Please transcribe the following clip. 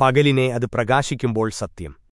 പകലിനെ അത് പ്രകാശിക്കുമ്പോൾ സത്യം.